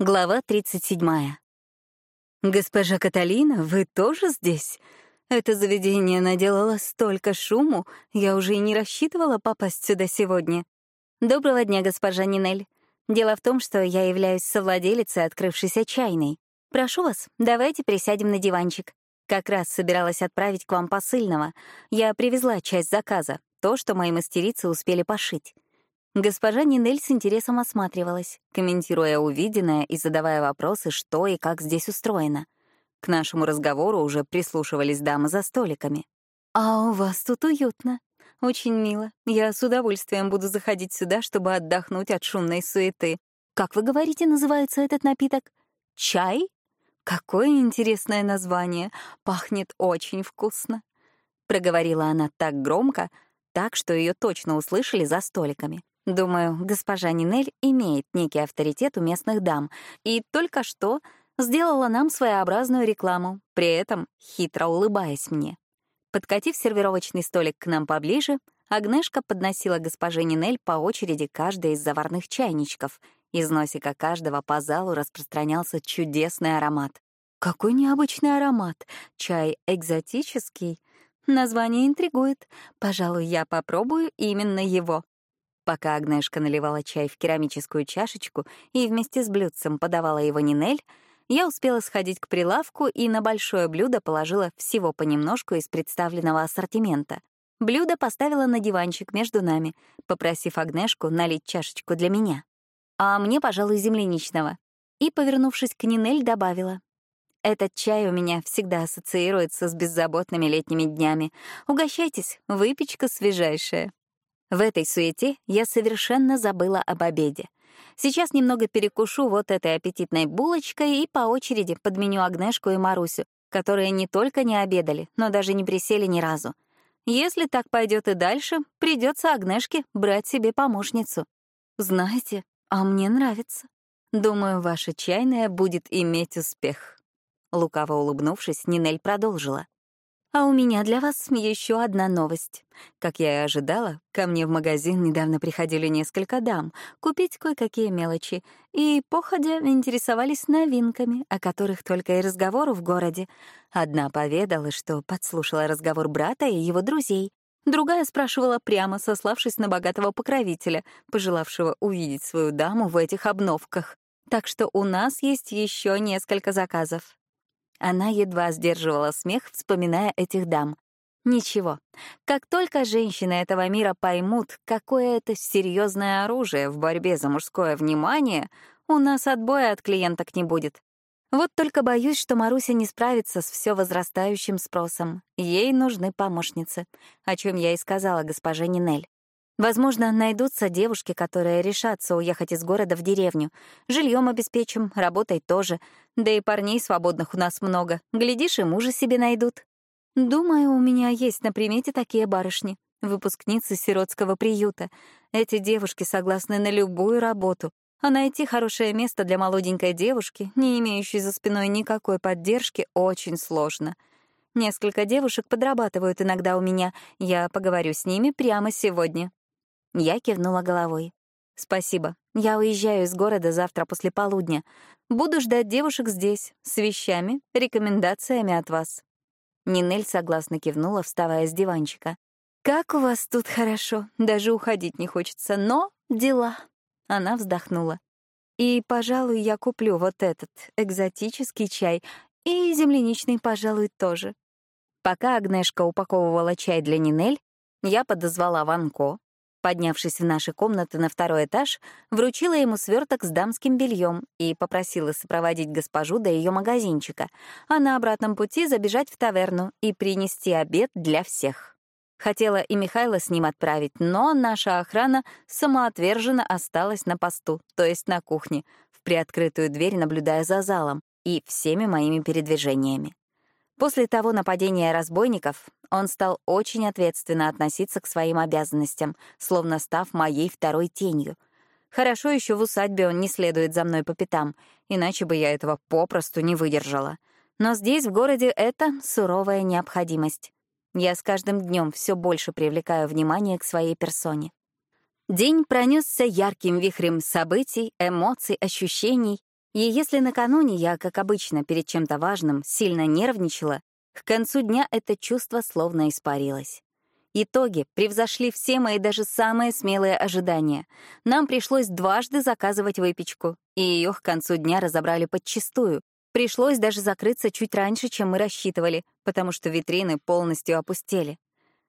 Глава 37. «Госпожа Каталина, вы тоже здесь? Это заведение наделало столько шуму, я уже и не рассчитывала попасть сюда сегодня. Доброго дня, госпожа Нинель. Дело в том, что я являюсь совладелицей открывшейся чайной. Прошу вас, давайте присядем на диванчик. Как раз собиралась отправить к вам посыльного. Я привезла часть заказа, то, что мои мастерицы успели пошить. Госпожа Нинель с интересом осматривалась, комментируя увиденное и задавая вопросы, что и как здесь устроено. К нашему разговору уже прислушивались дамы за столиками. «А у вас тут уютно. Очень мило. Я с удовольствием буду заходить сюда, чтобы отдохнуть от шумной суеты. Как вы говорите, называется этот напиток? Чай? Какое интересное название. Пахнет очень вкусно». Проговорила она так громко, так, что ее точно услышали за столиками. Думаю, госпожа Нинель имеет некий авторитет у местных дам и только что сделала нам своеобразную рекламу, при этом хитро улыбаясь мне. Подкатив сервировочный столик к нам поближе, Агнешка подносила госпоже Нинель по очереди каждый из заварных чайничков. Из носика каждого по залу распространялся чудесный аромат. Какой необычный аромат! Чай экзотический. Название интригует. Пожалуй, я попробую именно его. Пока Агнешка наливала чай в керамическую чашечку и вместе с блюдцем подавала его Нинель, я успела сходить к прилавку и на большое блюдо положила всего понемножку из представленного ассортимента. Блюдо поставила на диванчик между нами, попросив Агнешку налить чашечку для меня. А мне, пожалуй, земляничного. И, повернувшись к Нинель, добавила. «Этот чай у меня всегда ассоциируется с беззаботными летними днями. Угощайтесь, выпечка свежайшая». В этой суете я совершенно забыла об обеде. Сейчас немного перекушу вот этой аппетитной булочкой и по очереди подменю Агнешку и Марусю, которые не только не обедали, но даже не присели ни разу. Если так пойдет и дальше, придется Агнешке брать себе помощницу. Знаете, а мне нравится. Думаю, ваша чайная будет иметь успех. Лукаво улыбнувшись, Нинель продолжила. А у меня для вас еще одна новость. Как я и ожидала, ко мне в магазин недавно приходили несколько дам купить кое-какие мелочи и, походя, интересовались новинками, о которых только и разговору в городе. Одна поведала, что подслушала разговор брата и его друзей. Другая спрашивала прямо, сославшись на богатого покровителя, пожелавшего увидеть свою даму в этих обновках. Так что у нас есть еще несколько заказов. Она едва сдерживала смех, вспоминая этих дам. Ничего. Как только женщины этого мира поймут, какое это серьезное оружие в борьбе за мужское внимание, у нас отбоя от клиенток не будет. Вот только боюсь, что Маруся не справится с все возрастающим спросом. Ей нужны помощницы, о чем я и сказала госпоже Нинель. Возможно, найдутся девушки, которые решатся уехать из города в деревню. Жильем обеспечим, работой тоже. Да и парней свободных у нас много. Глядишь, и мужа себе найдут. Думаю, у меня есть на примете такие барышни, выпускницы сиротского приюта. Эти девушки согласны на любую работу. А найти хорошее место для молоденькой девушки, не имеющей за спиной никакой поддержки, очень сложно. Несколько девушек подрабатывают иногда у меня. Я поговорю с ними прямо сегодня. Я кивнула головой. «Спасибо. Я уезжаю из города завтра после полудня. Буду ждать девушек здесь, с вещами, рекомендациями от вас». Нинель согласно кивнула, вставая с диванчика. «Как у вас тут хорошо. Даже уходить не хочется. Но дела». Она вздохнула. «И, пожалуй, я куплю вот этот экзотический чай. И земляничный, пожалуй, тоже». Пока Агнешка упаковывала чай для Нинель, я подозвала Ванко, Поднявшись в наши комнаты на второй этаж, вручила ему сверток с дамским бельем и попросила сопроводить госпожу до ее магазинчика, а на обратном пути забежать в таверну и принести обед для всех. Хотела и Михайла с ним отправить, но наша охрана самоотверженно осталась на посту, то есть на кухне, в приоткрытую дверь наблюдая за залом и всеми моими передвижениями. После того нападения разбойников он стал очень ответственно относиться к своим обязанностям, словно став моей второй тенью. Хорошо еще в усадьбе он не следует за мной по пятам, иначе бы я этого попросту не выдержала. Но здесь, в городе, это суровая необходимость. Я с каждым днем все больше привлекаю внимание к своей персоне. День пронесся ярким вихрем событий, эмоций, ощущений, И если накануне я, как обычно, перед чем-то важным, сильно нервничала, к концу дня это чувство словно испарилось. Итоги превзошли все мои даже самые смелые ожидания. Нам пришлось дважды заказывать выпечку, и ее к концу дня разобрали подчистую. Пришлось даже закрыться чуть раньше, чем мы рассчитывали, потому что витрины полностью опустели.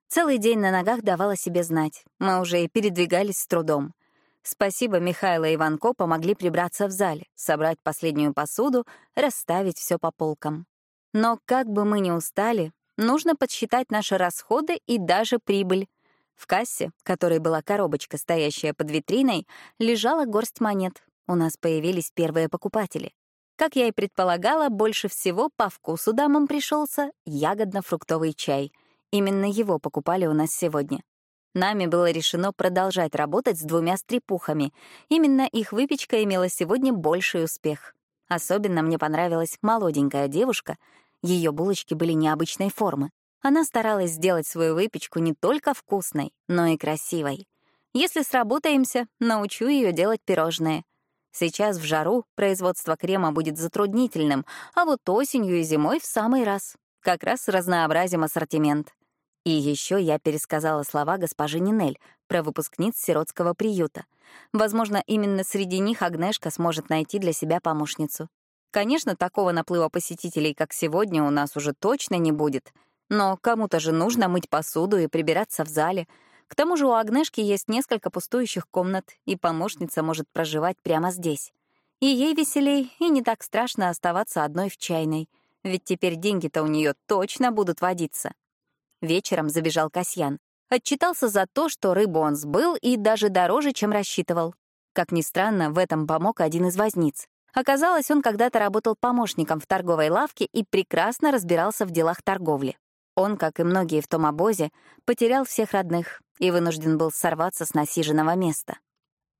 Целый день на ногах давала себе знать. Мы уже и передвигались с трудом. Спасибо, Михайло и Иванко помогли прибраться в зале, собрать последнюю посуду, расставить все по полкам. Но как бы мы ни устали, нужно подсчитать наши расходы и даже прибыль. В кассе, которой была коробочка, стоящая под витриной, лежала горсть монет. У нас появились первые покупатели. Как я и предполагала, больше всего по вкусу дамам пришелся ягодно-фруктовый чай. Именно его покупали у нас сегодня. Нами было решено продолжать работать с двумя стрепухами. Именно их выпечка имела сегодня больший успех. Особенно мне понравилась молоденькая девушка, ее булочки были необычной формы. Она старалась сделать свою выпечку не только вкусной, но и красивой. Если сработаемся, научу ее делать пирожные. Сейчас в жару производство крема будет затруднительным, а вот осенью и зимой в самый раз. Как раз разнообразим ассортимент. И еще я пересказала слова госпожи Нинель про выпускниц сиротского приюта. Возможно, именно среди них Агнешка сможет найти для себя помощницу. Конечно, такого наплыва посетителей, как сегодня, у нас уже точно не будет. Но кому-то же нужно мыть посуду и прибираться в зале. К тому же у Агнешки есть несколько пустующих комнат, и помощница может проживать прямо здесь. И ей веселей, и не так страшно оставаться одной в чайной. Ведь теперь деньги-то у нее точно будут водиться. Вечером забежал Касьян. Отчитался за то, что рыбу он сбыл и даже дороже, чем рассчитывал. Как ни странно, в этом помог один из возниц. Оказалось, он когда-то работал помощником в торговой лавке и прекрасно разбирался в делах торговли. Он, как и многие в том обозе, потерял всех родных и вынужден был сорваться с насиженного места.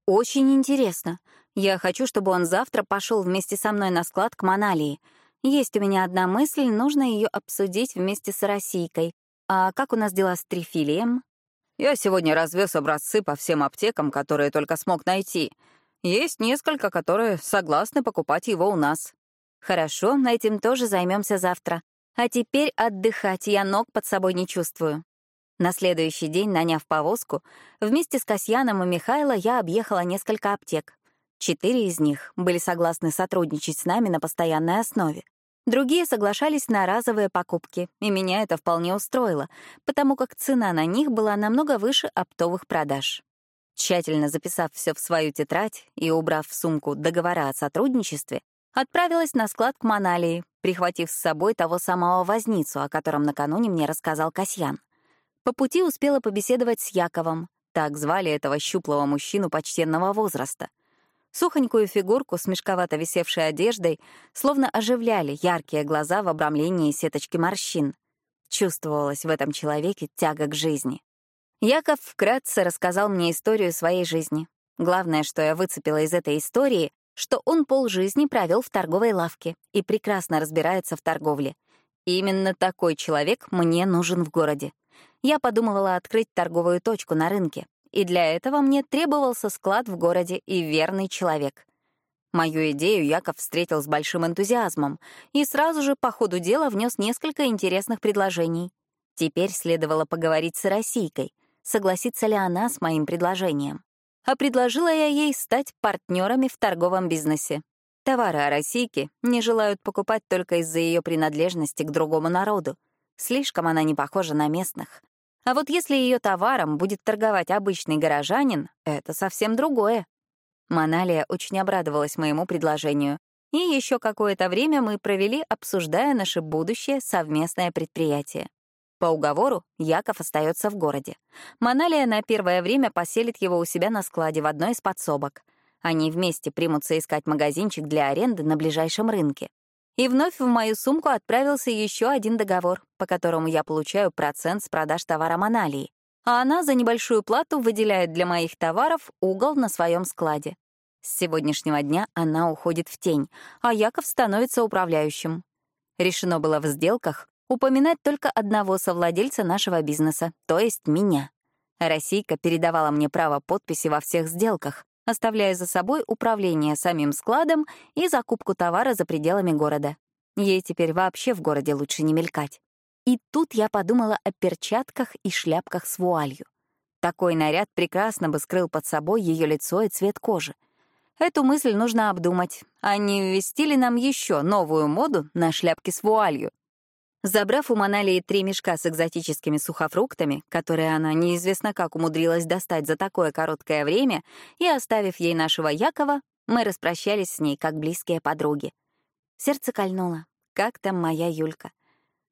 «Очень интересно. Я хочу, чтобы он завтра пошел вместе со мной на склад к Маналии. Есть у меня одна мысль, нужно ее обсудить вместе с Российкой. А как у нас дела с трифилием?» «Я сегодня развез образцы по всем аптекам, которые только смог найти. Есть несколько, которые согласны покупать его у нас. Хорошо, этим тоже займемся завтра. А теперь отдыхать, я ног под собой не чувствую. На следующий день, наняв повозку, вместе с Касьяном и Михайло я объехала несколько аптек. Четыре из них были согласны сотрудничать с нами на постоянной основе. Другие соглашались на разовые покупки, и меня это вполне устроило, потому как цена на них была намного выше оптовых продаж. Тщательно записав все в свою тетрадь и убрав в сумку договора о сотрудничестве, отправилась на склад к Маналии, прихватив с собой того самого возницу, о котором накануне мне рассказал Касьян. По пути успела побеседовать с Яковом, так звали этого щуплого мужчину почтенного возраста. Сухонькую фигурку с мешковато висевшей одеждой словно оживляли яркие глаза в обрамлении сеточки морщин. Чувствовалась в этом человеке тяга к жизни. Яков вкратце рассказал мне историю своей жизни. Главное, что я выцепила из этой истории, что он полжизни провел в торговой лавке и прекрасно разбирается в торговле. Именно такой человек мне нужен в городе. Я подумывала открыть торговую точку на рынке, и для этого мне требовался склад в городе и верный человек. Мою идею Яков встретил с большим энтузиазмом и сразу же по ходу дела внес несколько интересных предложений. Теперь следовало поговорить с Российкой — согласится ли она с моим предложением. А предложила я ей стать партнерами в торговом бизнесе. Товары о Российке не желают покупать только из-за ее принадлежности к другому народу. Слишком она не похожа на местных. А вот если ее товаром будет торговать обычный горожанин, это совсем другое. Маналия очень обрадовалась моему предложению, и еще какое-то время мы провели, обсуждая наше будущее совместное предприятие. По уговору Яков остается в городе. Маналия на первое время поселит его у себя на складе в одной из подсобок. Они вместе примутся искать магазинчик для аренды на ближайшем рынке. И вновь в мою сумку отправился еще один договор, по которому я получаю процент с продаж товара Маналии, а она за небольшую плату выделяет для моих товаров угол на своем складе. С сегодняшнего дня она уходит в тень, а Яков становится управляющим. Решено было в сделках упоминать только одного совладельца нашего бизнеса, то есть меня. Российка передавала мне право подписи во всех сделках, оставляя за собой управление самим складом и закупку товара за пределами города. Ей теперь вообще в городе лучше не мелькать. И тут я подумала о перчатках и шляпках с вуалью. Такой наряд прекрасно бы скрыл под собой ее лицо и цвет кожи. Эту мысль нужно обдумать, а не ввести ли нам еще новую моду на шляпки с вуалью. Забрав у Маналии три мешка с экзотическими сухофруктами, которые она неизвестно как умудрилась достать за такое короткое время, и оставив ей нашего Якова, мы распрощались с ней как близкие подруги. Сердце кольнуло. Как там моя Юлька?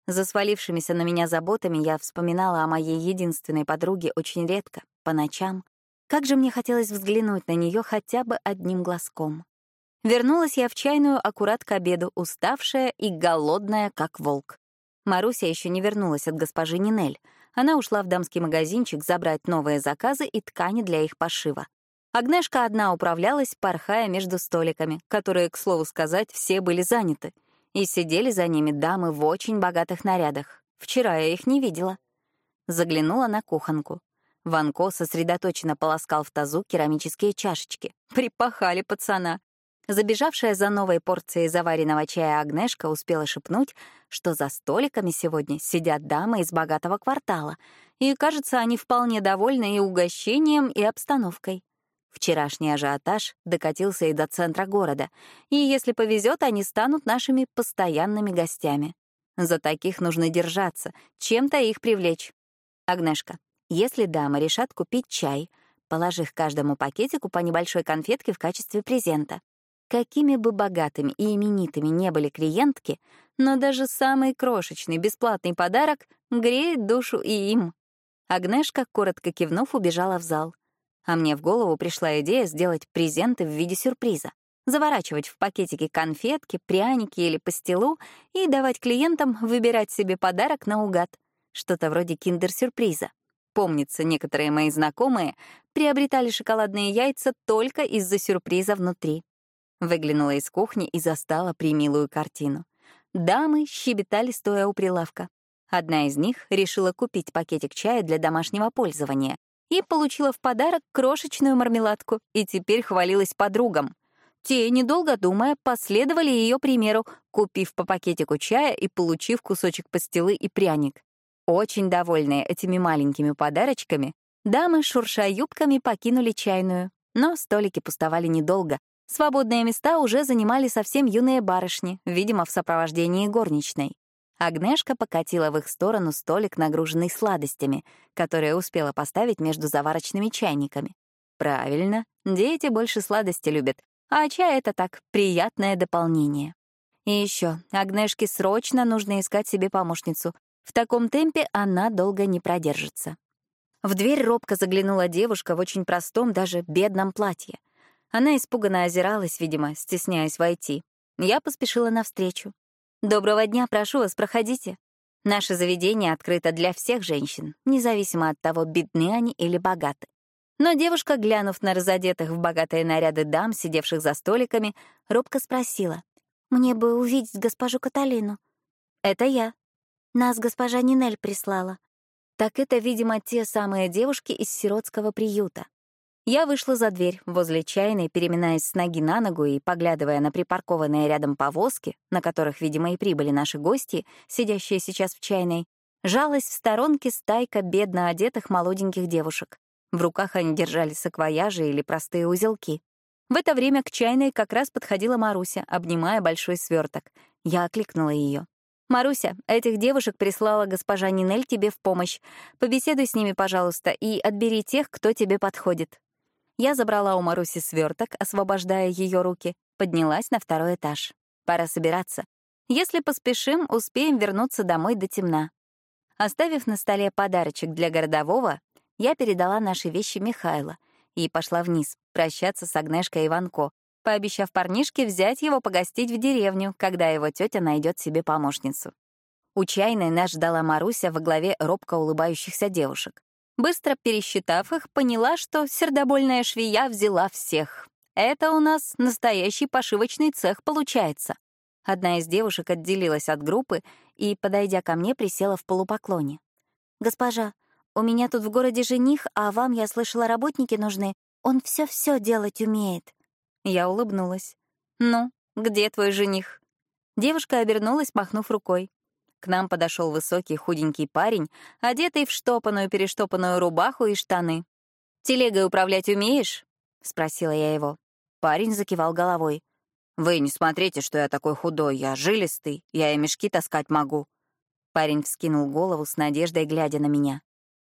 За свалившимися на меня заботами я вспоминала о моей единственной подруге очень редко, по ночам. Как же мне хотелось взглянуть на нее хотя бы одним глазком. Вернулась я в чайную аккурат к обеду, уставшая и голодная, как волк. Маруся еще не вернулась от госпожи Нинель. Она ушла в дамский магазинчик забрать новые заказы и ткани для их пошива. Агнешка одна управлялась, порхая между столиками, которые, к слову сказать, все были заняты. И сидели за ними дамы в очень богатых нарядах. Вчера я их не видела. Заглянула на кухонку. Ванко сосредоточенно полоскал в тазу керамические чашечки. Припахали пацана. Забежавшая за новой порцией заваренного чая Агнешка успела шепнуть, что за столиками сегодня сидят дамы из богатого квартала, и, кажется, они вполне довольны и угощением, и обстановкой. Вчерашний ажиотаж докатился и до центра города, и, если повезет, они станут нашими постоянными гостями. За таких нужно держаться, чем-то их привлечь. Агнешка, если дамы решат купить чай, положив каждому пакетику по небольшой конфетке в качестве презента, Какими бы богатыми и именитыми не были клиентки, но даже самый крошечный бесплатный подарок греет душу и им. Агнешка, коротко кивнув, убежала в зал. А мне в голову пришла идея сделать презенты в виде сюрприза. Заворачивать в пакетики конфетки, пряники или пастилу и давать клиентам выбирать себе подарок наугад. Что-то вроде киндер-сюрприза. Помнится, некоторые мои знакомые приобретали шоколадные яйца только из-за сюрприза внутри. Выглянула из кухни и застала примилую картину. Дамы щебетали, стоя у прилавка. Одна из них решила купить пакетик чая для домашнего пользования и получила в подарок крошечную мармеладку и теперь хвалилась подругам. Те, недолго думая, последовали ее примеру, купив по пакетику чая и получив кусочек пастилы и пряник. Очень довольные этими маленькими подарочками, дамы, шурша юбками, покинули чайную. Но столики пустовали недолго, Свободные места уже занимали совсем юные барышни, видимо, в сопровождении горничной. Агнешка покатила в их сторону столик, нагруженный сладостями, которые успела поставить между заварочными чайниками. Правильно, дети больше сладости любят, а чай — это так, приятное дополнение. И еще, Агнешке срочно нужно искать себе помощницу. В таком темпе она долго не продержится. В дверь робко заглянула девушка в очень простом, даже бедном платье — она испуганно озиралась, видимо, стесняясь войти. Я поспешила навстречу. «Доброго дня, прошу вас, проходите. Наше заведение открыто для всех женщин, независимо от того, бедны они или богаты». Но девушка, глянув на разодетых в богатые наряды дам, сидевших за столиками, робко спросила. «Мне бы увидеть госпожу Каталину». «Это я. Нас госпожа Нинель прислала». Так это, видимо, те самые девушки из сиротского приюта. Я вышла за дверь, возле чайной, переминаясь с ноги на ногу и поглядывая на припаркованные рядом повозки, на которых, видимо, и прибыли наши гости, сидящие сейчас в чайной, жалась в сторонке стайка бедно одетых молоденьких девушек. В руках они держали саквояжи или простые узелки. В это время к чайной как раз подходила Маруся, обнимая большой сверток. Я окликнула ее. «Маруся, этих девушек прислала госпожа Нинель тебе в помощь. Побеседуй с ними, пожалуйста, и отбери тех, кто тебе подходит». Я забрала у Маруси сверток, освобождая ее руки, поднялась на второй этаж. Пора собираться. Если поспешим, успеем вернуться домой до темна. Оставив на столе подарочек для городового, я передала наши вещи Михайло и пошла вниз, прощаться с Агнешкой Иванко, пообещав парнишке взять его погостить в деревню, когда его тетя найдет себе помощницу. У чайной нас ждала Маруся во главе робко улыбающихся девушек. Быстро пересчитав их, поняла, что сердобольная швея взяла всех. Это у нас настоящий пошивочный цех получается. Одна из девушек отделилась от группы и, подойдя ко мне, присела в полупоклоне. «Госпожа, у меня тут в городе жених, а вам, я слышала, работники нужны. Он все-все делать умеет. Я улыбнулась. «Ну, где твой жених?» Девушка обернулась, махнув рукой. К нам подошел высокий худенький парень, одетый в штопанную-перештопанную рубаху и штаны. «Телегой управлять умеешь?» — спросила я его. Парень закивал головой. «Вы не смотрите, что я такой худой, я жилистый, я и мешки таскать могу». Парень вскинул голову с надеждой, глядя на меня.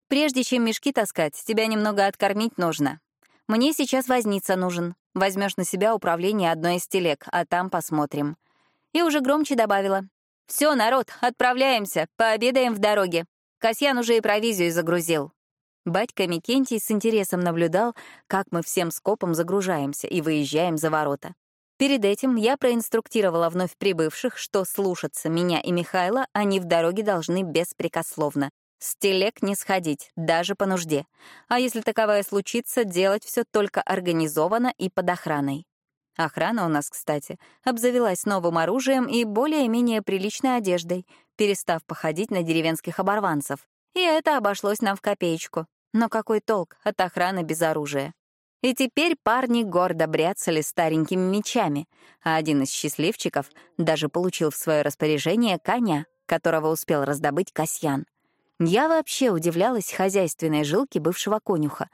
«Прежде чем мешки таскать, тебя немного откормить нужно. Мне сейчас возница нужен. Возьмешь на себя управление одной из телег, а там посмотрим». И уже громче добавила. «Все, народ, отправляемся, пообедаем в дороге. Касьян уже и провизию загрузил». Батька Микентий с интересом наблюдал, как мы всем скопом загружаемся и выезжаем за ворота. Перед этим я проинструктировала вновь прибывших, что слушаться меня и Михайла они в дороге должны беспрекословно. С телег не сходить, даже по нужде. А если таковая случится, делать все только организованно и под охраной. Охрана у нас, кстати, обзавелась новым оружием и более-менее приличной одеждой, перестав походить на деревенских оборванцев. И это обошлось нам в копеечку. Но какой толк от охраны без оружия? И теперь парни гордо бряцали старенькими мечами, а один из счастливчиков даже получил в свое распоряжение коня, которого успел раздобыть Касьян. Я вообще удивлялась хозяйственной жилке бывшего конюха.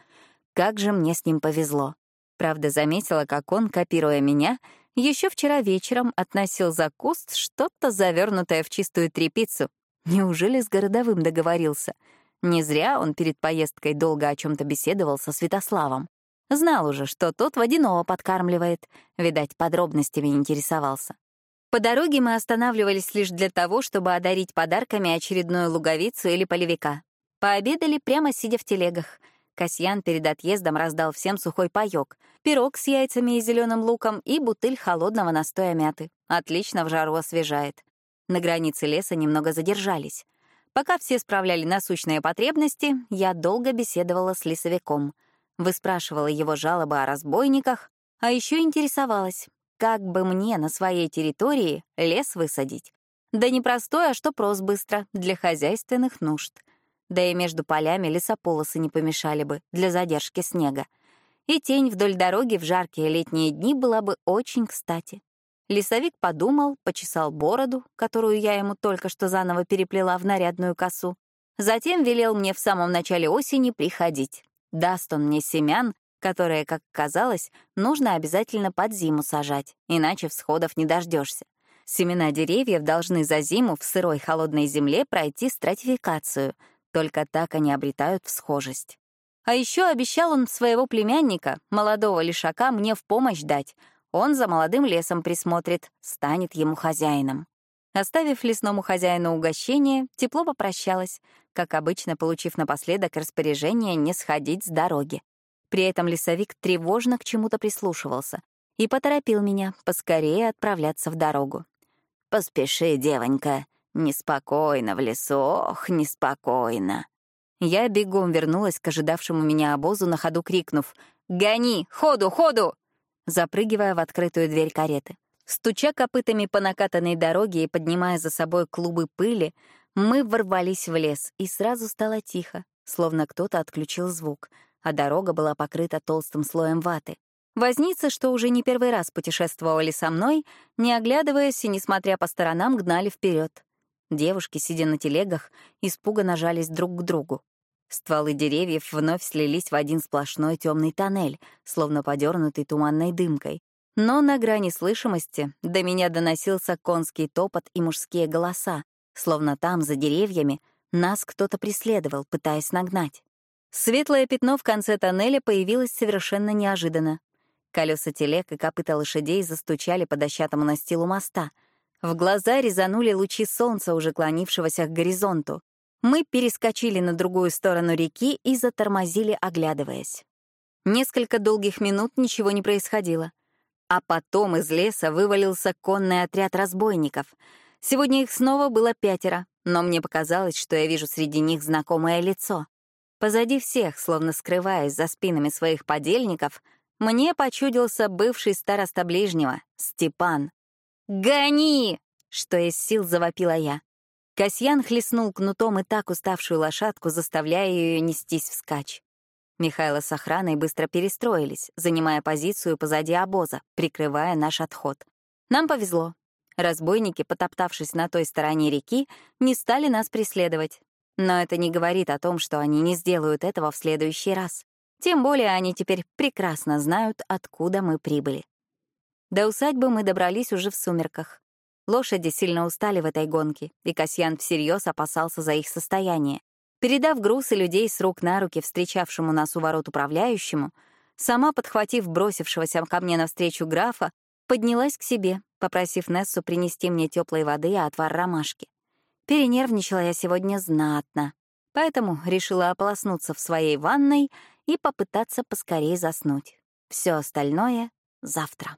Как же мне с ним повезло. Правда, заметила, как он, копируя меня, еще вчера вечером относил за куст что-то завернутое в чистую тряпицу. Неужели с городовым договорился? Не зря он перед поездкой долго о чем то беседовал со Святославом. Знал уже, что тот водяного подкармливает. Видать, подробностями интересовался. По дороге мы останавливались лишь для того, чтобы одарить подарками очередную луговицу или полевика. Пообедали прямо сидя в телегах. Касьян перед отъездом раздал всем сухой паёк, пирог с яйцами и зеленым луком и бутыль холодного настоя мяты. Отлично в жару освежает. На границе леса немного задержались. Пока все справляли насущные потребности, я долго беседовала с лесовиком. Выспрашивала его жалобы о разбойниках, а еще интересовалась, как бы мне на своей территории лес высадить. Да не простой, а что прос быстро, для хозяйственных нужд — да и между полями лесополосы не помешали бы для задержки снега. И тень вдоль дороги в жаркие летние дни была бы очень кстати. Лесовик подумал, почесал бороду, которую я ему только что заново переплела в нарядную косу. Затем велел мне в самом начале осени приходить. Даст он мне семян, которые, как казалось, нужно обязательно под зиму сажать, иначе всходов не дождешься. Семена деревьев должны за зиму в сырой холодной земле пройти стратификацию, только так они обретают всхожесть. А еще обещал он своего племянника, молодого лишака, мне в помощь дать. Он за молодым лесом присмотрит, станет ему хозяином. Оставив лесному хозяину угощение, тепло попрощалась, как обычно получив напоследок распоряжение не сходить с дороги. При этом лесовик тревожно к чему-то прислушивался и поторопил меня поскорее отправляться в дорогу. «Поспеши, девонька, Неспокойно в лесу, ох, неспокойно. Я бегом вернулась к ожидавшему меня обозу, на ходу крикнув «Гони! Ходу, ходу!» запрыгивая в открытую дверь кареты. Стуча копытами по накатанной дороге и поднимая за собой клубы пыли, мы ворвались в лес, и сразу стало тихо, словно кто-то отключил звук, а дорога была покрыта толстым слоем ваты. Возницы, что уже не первый раз путешествовали со мной, не оглядываясь и, несмотря по сторонам, гнали вперед. Девушки, сидя на телегах, испуганно жались друг к другу. Стволы деревьев вновь слились в один сплошной темный тоннель, словно подернутый туманной дымкой. Но на грани слышимости до меня доносился конский топот и мужские голоса, словно там, за деревьями, нас кто-то преследовал, пытаясь нагнать. Светлое пятно в конце тоннеля появилось совершенно неожиданно. Колеса телег и копыта лошадей застучали по дощатому настилу моста — в глаза резанули лучи солнца, уже клонившегося к горизонту. Мы перескочили на другую сторону реки и затормозили, оглядываясь. Несколько долгих минут ничего не происходило. А потом из леса вывалился конный отряд разбойников. Сегодня их снова было пятеро, но мне показалось, что я вижу среди них знакомое лицо. Позади всех, словно скрываясь за спинами своих подельников, мне почудился бывший староста ближнего, Степан. «Гони!» — что из сил завопила я. Касьян хлестнул кнутом и так уставшую лошадку, заставляя ее нестись вскачь. Михайло с охраной быстро перестроились, занимая позицию позади обоза, прикрывая наш отход. Нам повезло. Разбойники, потоптавшись на той стороне реки, не стали нас преследовать. Но это не говорит о том, что они не сделают этого в следующий раз. Тем более они теперь прекрасно знают, откуда мы прибыли. До усадьбы мы добрались уже в сумерках. Лошади сильно устали в этой гонке, и Касьян всерьез опасался за их состояние. Передав груз и людей с рук на руки встречавшему нас у ворот управляющему, сама, подхватив бросившегося ко мне навстречу графа, поднялась к себе, попросив Нессу принести мне теплой воды и отвар ромашки. Перенервничала я сегодня знатно, поэтому решила ополоснуться в своей ванной и попытаться поскорее заснуть. Все остальное — завтра.